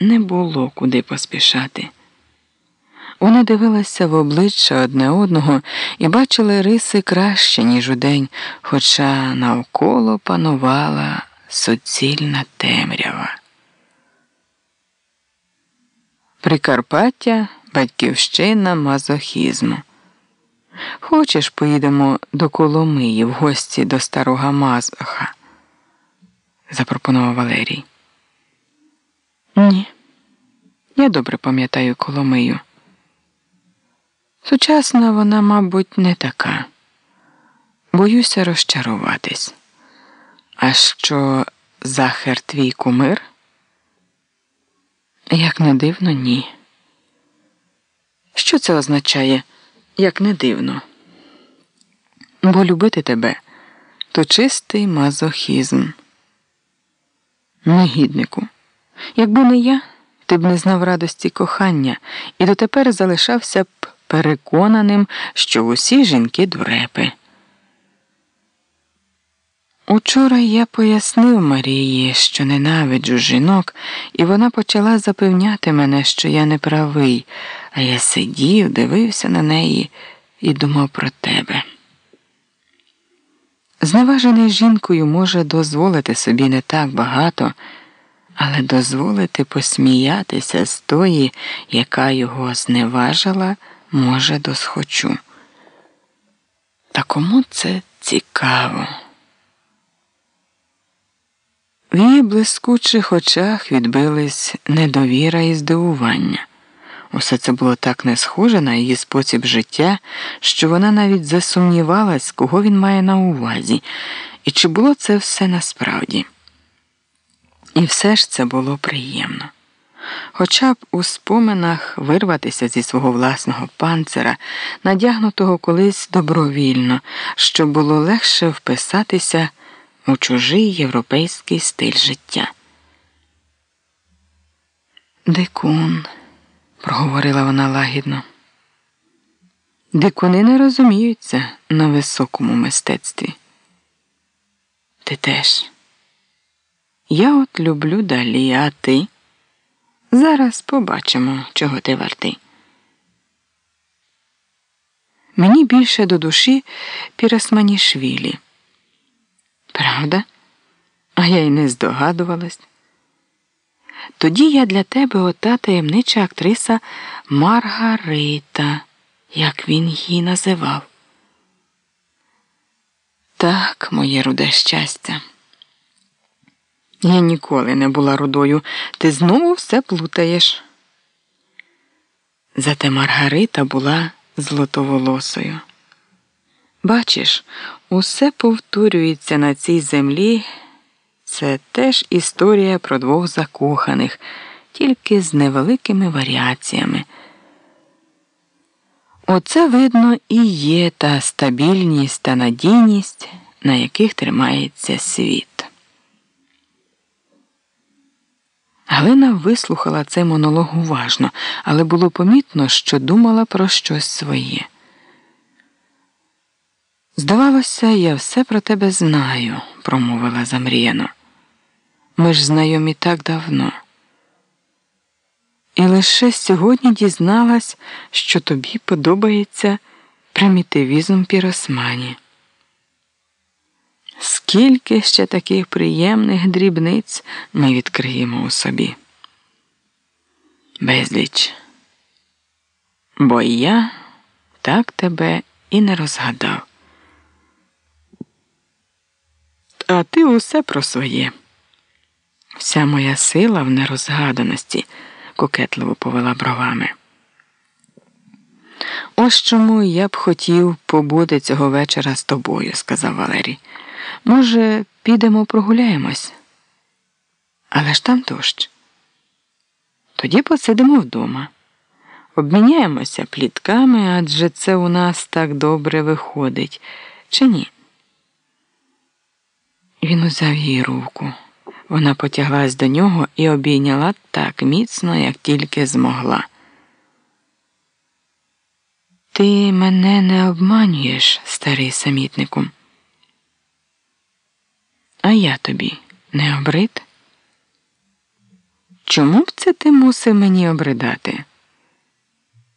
не було куди поспішати. Вони дивилися в обличчя одне одного і бачили риси краще, ніж удень, хоча навколо панувала суцільна темрява. Прикарпаття батьківщина мазохізму. Хочеш, поїдемо до Коломиї в гості до старого Мазоха? запропонував Валерій. Ні. Я добре пам'ятаю Коломию. Сучасна вона, мабуть, не така. Боюся розчаруватись. А що захер твій кумир? Як не дивно, ні. Що це означає, як не дивно? Бо любити тебе то чистий мазохізм. Негіднику. Якби не я, ти б не знав радості кохання і дотепер залишався б переконаним, що усі жінки дурепи. Учора я пояснив Марії, що ненавиджу жінок, і вона почала запевняти мене, що я не правий, а я сидів, дивився на неї і думав про тебе. Зневажений жінкою може дозволити собі не так багато, але дозволити посміятися з тої, яка його зневажила, може досхочу. Та кому це цікаво? В її блискучих очах відбились недовіра і здивування. Усе це було так не схоже на її спосіб життя, що вона навіть засумнівалась, кого він має на увазі, і чи було це все насправді. І все ж це було приємно. Хоча б у споминах вирватися зі свого власного панцира, надягнутого колись добровільно, щоб було легше вписатися у чужий європейський стиль життя. Дикун, проговорила вона лагідно. Дикуни не розуміються на високому мистецтві. Ти теж. Я от люблю далі, а ти? Зараз побачимо, чого ти вартий. Мені більше до душі Пірасманішвілі. Правда? А я й не здогадувалась. Тоді я для тебе ота таємнича актриса Маргарита, як він її називав. Так, моє руде щастя. Я ніколи не була рудою, ти знову все плутаєш. Зате Маргарита була злотоволосою. Бачиш, усе повторюється на цій землі. Це теж історія про двох закоханих, тільки з невеликими варіаціями. Оце, видно, і є та стабільність та надійність, на яких тримається світ. Галина вислухала цей монолог уважно, але було помітно, що думала про щось своє. Здавалося, я все про тебе знаю, промовила замріяно. Ми ж знайомі так давно. І лише сьогодні дізналась, що тобі подобається примітивізм піросмані. Скільки ще таких приємних дрібниць ми відкриємо у собі? Безліч. Бо я так тебе і не розгадав. А ти усе про своє. Вся моя сила в нерозгаданості, кокетливо повела бровами. Ось чому я б хотів побути цього вечора з тобою, сказав Валерій. Може, підемо прогуляємось? Але ж там дощ. Тоді посидимо вдома. Обміняємося плітками, адже це у нас так добре виходить, чи ні? Він узяв її руку. Вона потяглась до нього і обійняла так міцно, як тільки змогла. Ти мене не обманюєш, старий самітнику. А я тобі не обрид? Чому б це ти мусив мені обридати?